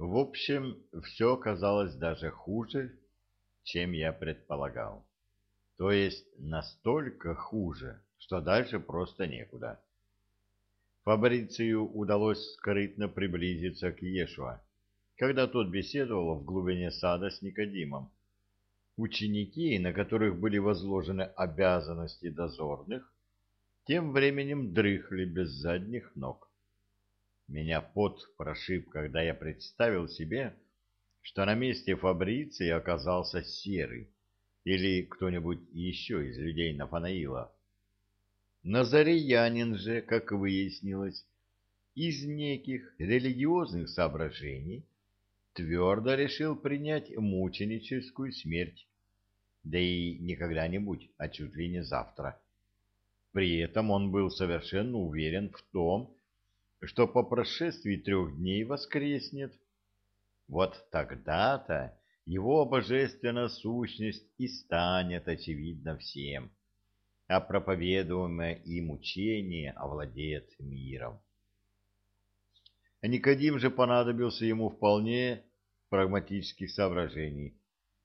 В общем, все оказалось даже хуже, чем я предполагал. То есть настолько хуже, что дальше просто некуда. Фабрицию удалось скрытно приблизиться к Ешуа, когда тот беседовал в глубине сада с Никодимом. Ученики, на которых были возложены обязанности дозорных, тем временем дрыхли без задних ног. Меня пот прошиб, когда я представил себе, что на месте Фабриции оказался Серый или кто-нибудь еще из людей Нафанаила. Назареянин же, как выяснилось, из неких религиозных соображений твердо решил принять мученическую смерть, да и не когда-нибудь, а чуть ли не завтра. При этом он был совершенно уверен в том, что по прошествии трех дней воскреснет. Вот тогда-то его божественная сущность и станет очевидна всем а проповедуемое им учение овладеет миром. Никодим же понадобился ему вполне прагматических соображений.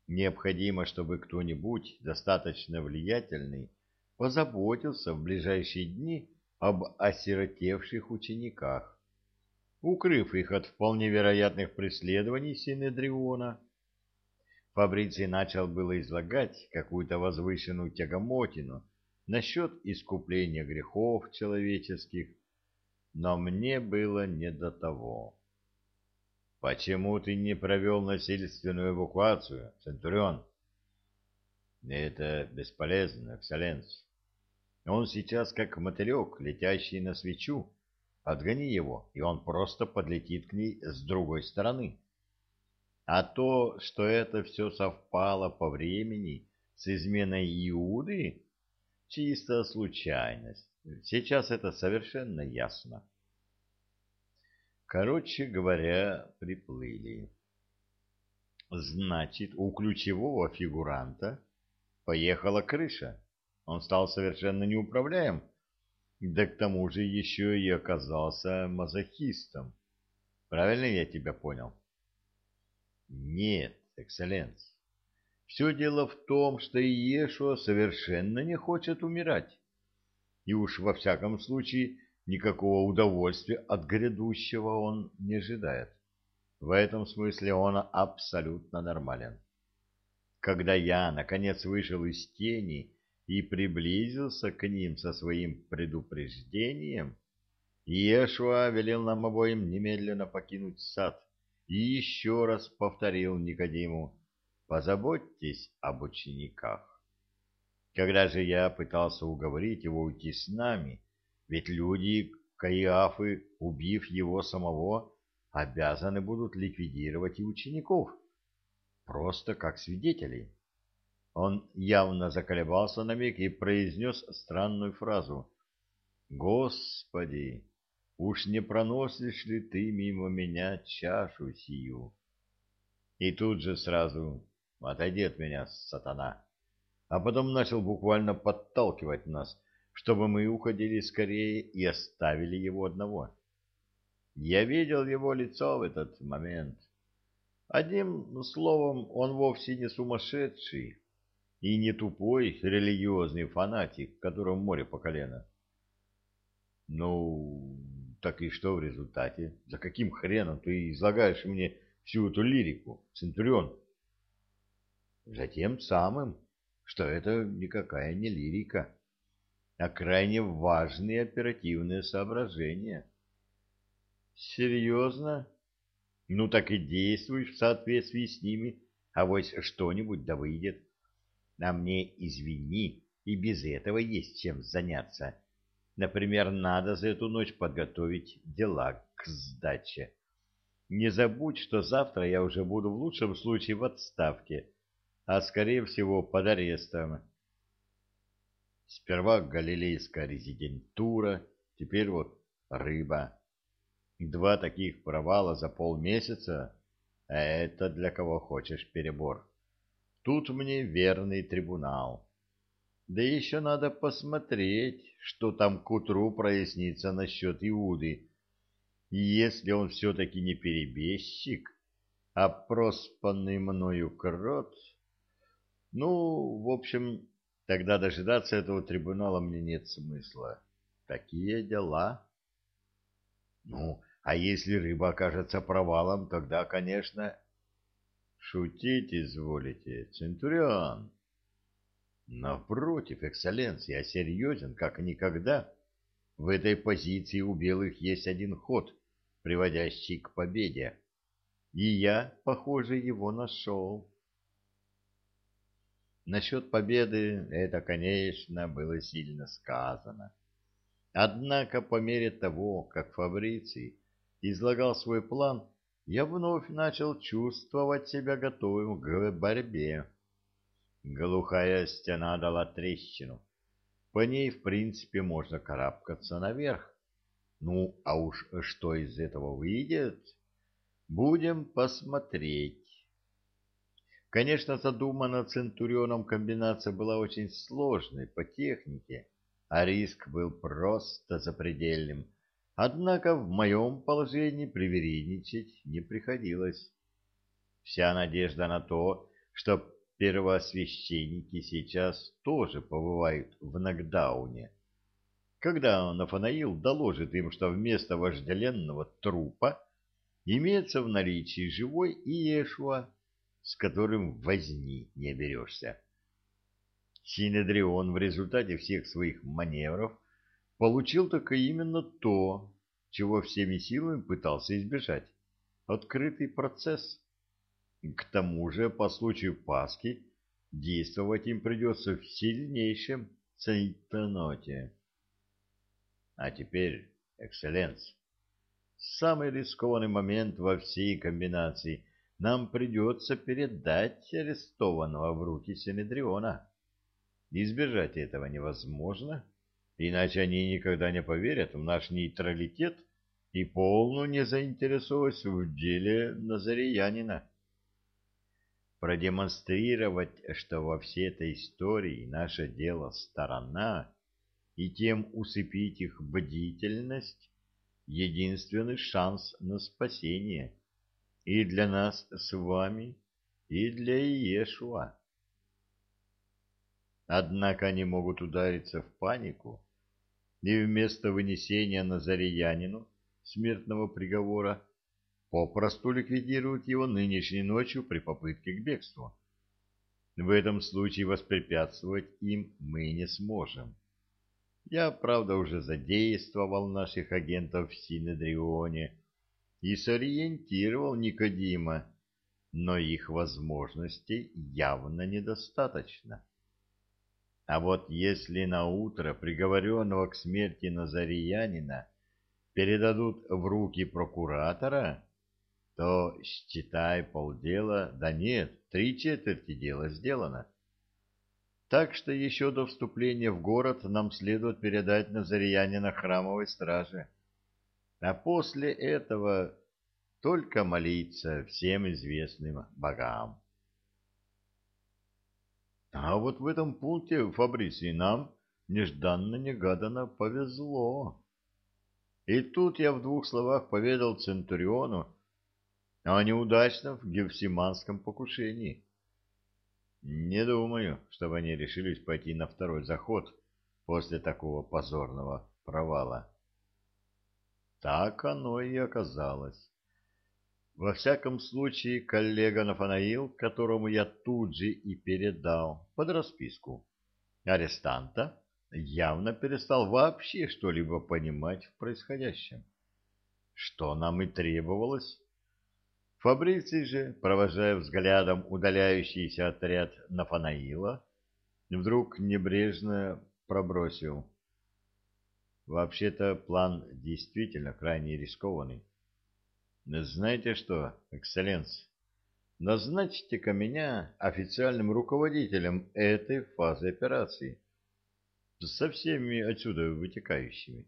Необходимо, чтобы кто-нибудь достаточно влиятельный позаботился в ближайшие дни об осиротевших учениках, укрыв их от вполне вероятных преследований Синедриона. Фабриций начал было излагать какую-то возвышенную тягомотину, насчет искупления грехов человеческих, но мне было не до того. Почему ты не провел насильственную эвакуацию, Центурион? Это бесполезно, экселленс. Он сейчас как мотылек, летящий на свечу. Отгони его, и он просто подлетит к ней с другой стороны. А то, что это все совпало по времени с изменой Иуды, Чистая случайность. Сейчас это совершенно ясно. Короче говоря, приплыли. Значит, у ключевого фигуранта поехала крыша. Он стал совершенно неуправляем, да к тому же еще и оказался мазохистом. Правильно я тебя понял? Нет, экселленс. Все дело в том, что Иешуа совершенно не хочет умирать. И уж во всяком случае никакого удовольствия от грядущего он не ожидает. В этом смысле он абсолютно нормален. Когда я, наконец, вышел из тени и приблизился к ним со своим предупреждением, Иешуа велел нам обоим немедленно покинуть сад и еще раз повторил Никодиму, позаботьтесь об учениках. Когда же я пытался уговорить его уйти с нами, ведь люди Каиафы, убив его самого, обязаны будут ликвидировать и учеников, просто как свидетелей. Он явно заколебался на миг и произнес странную фразу «Господи, уж не проносишь ли ты мимо меня чашу сию?» И тут же сразу Отойди от меня, сатана. А потом начал буквально подталкивать нас, чтобы мы уходили скорее и оставили его одного. Я видел его лицо в этот момент. Одним словом, он вовсе не сумасшедший и не тупой религиозный фанатик, которому море по колено. Ну, так и что в результате? За каким хреном ты излагаешь мне всю эту лирику, Центурион? Затем самым, что это никакая не лирика, а крайне важные оперативные соображения. Серьезно? Ну так и действуй в соответствии с ними, а вот что-нибудь да выйдет. А мне, извини, и без этого есть чем заняться. Например, надо за эту ночь подготовить дела к сдаче. Не забудь, что завтра я уже буду в лучшем случае в отставке, а скорее всего под арестом. Сперва галилейская резидентура, теперь вот рыба. Два таких провала за полмесяца — это для кого хочешь перебор. Тут мне верный трибунал. Да еще надо посмотреть, что там к утру прояснится насчет Иуды. И если он все-таки не перебежчик, А проспанный мною крот... Ну, в общем, тогда дожидаться этого трибунала мне нет смысла. Такие дела. Ну, а если рыба окажется провалом, тогда, конечно... Шутить изволите, Центурион. Напротив, экселленс, я серьезен, как никогда. В этой позиции у белых есть один ход, приводящий к победе. И я, похоже, его нашел. Насчет победы это, конечно, было сильно сказано. Однако по мере того, как Фабриций излагал свой план, я вновь начал чувствовать себя готовым к борьбе. Глухая стена дала трещину. По ней, в принципе, можно карабкаться наверх. Ну, а уж что из этого выйдет, будем посмотреть. Конечно, задумана Центурионом комбинация была очень сложной по технике, а риск был просто запредельным. Однако в моем положении привередничать не приходилось. Вся надежда на то, что первосвященники сейчас тоже побывают в нокдауне. Когда Нафанаил доложит им, что вместо вожделенного трупа имеется в наличии живой Иешуа, с которым возни не берешься. Синедрион в результате всех своих маневров получил только именно то, чего всеми силами пытался избежать — открытый процесс. К тому же, по случаю Пасхи, действовать им придется в сильнейшем цейтаноте. А теперь, экселленс, самый рискованный момент во всей комбинации — нам придется передать арестованного в руки Синедриона. Избежать этого невозможно, иначе они никогда не поверят в наш нейтралитет и полную незаинтересованность в деле Назареянина. Продемонстрировать, что во всей этой истории наше дело сторона, и тем усыпить их бдительность — единственный шанс на спасение — и для нас с вами, и для Иешуа. Однако они могут удариться в панику, и вместо вынесения Назареянину смертного приговора попросту ликвидируют его нынешней ночью при попытке к бегству. В этом случае воспрепятствовать им мы не сможем. Я, правда, уже задействовал наших агентов в Синедрионе, и сориентировал Никодима, но их возможностей явно недостаточно. А вот если на утро приговоренного к смерти Назариянина передадут в руки прокуратора, то, считай, полдела, да нет, три четверти дела сделано. Так что еще до вступления в город нам следует передать Назариянина храмовой страже а после этого только молиться всем известным богам. А вот в этом пункте, Фабриций, нам нежданно-негаданно повезло. И тут я в двух словах поведал Центуриону о неудачном гефсиманском покушении. Не думаю, чтобы они решились пойти на второй заход после такого позорного провала. Так оно и оказалось. Во всяком случае, коллега Нафанаил, которому я тут же и передал под расписку арестанта, явно перестал вообще что-либо понимать в происходящем. Что нам и требовалось. Фабриций же, провожая взглядом удаляющийся отряд Нафанаила, вдруг небрежно пробросил — Вообще-то план действительно крайне рискованный. Знаете что, экселленс, назначьте-ка меня официальным руководителем этой фазы операции со всеми отсюда вытекающими.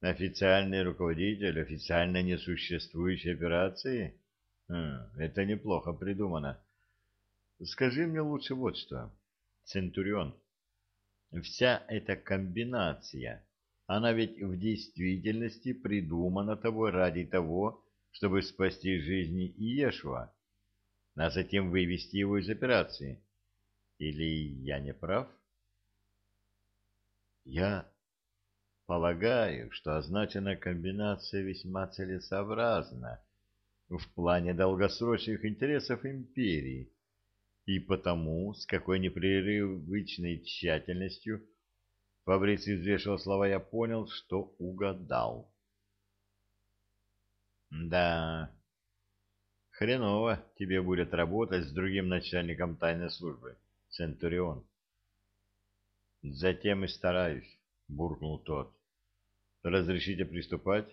Официальный руководитель официально несуществующей операции? Хм, это неплохо придумано. Скажи мне лучше вот что, Центурион. Вся эта комбинация, она ведь в действительности придумана тобой ради того, чтобы спасти жизни Иешуа, а затем вывести его из операции. Или я не прав? Я полагаю, что означенная комбинация весьма целесообразна в плане долгосрочных интересов империи, и потому, с какой непрерывной тщательностью Фабриций взвешивал слова, я понял, что угадал. Да, хреново тебе будет работать с другим начальником тайной службы, Центурион. Затем и стараюсь, буркнул тот. Разрешите приступать?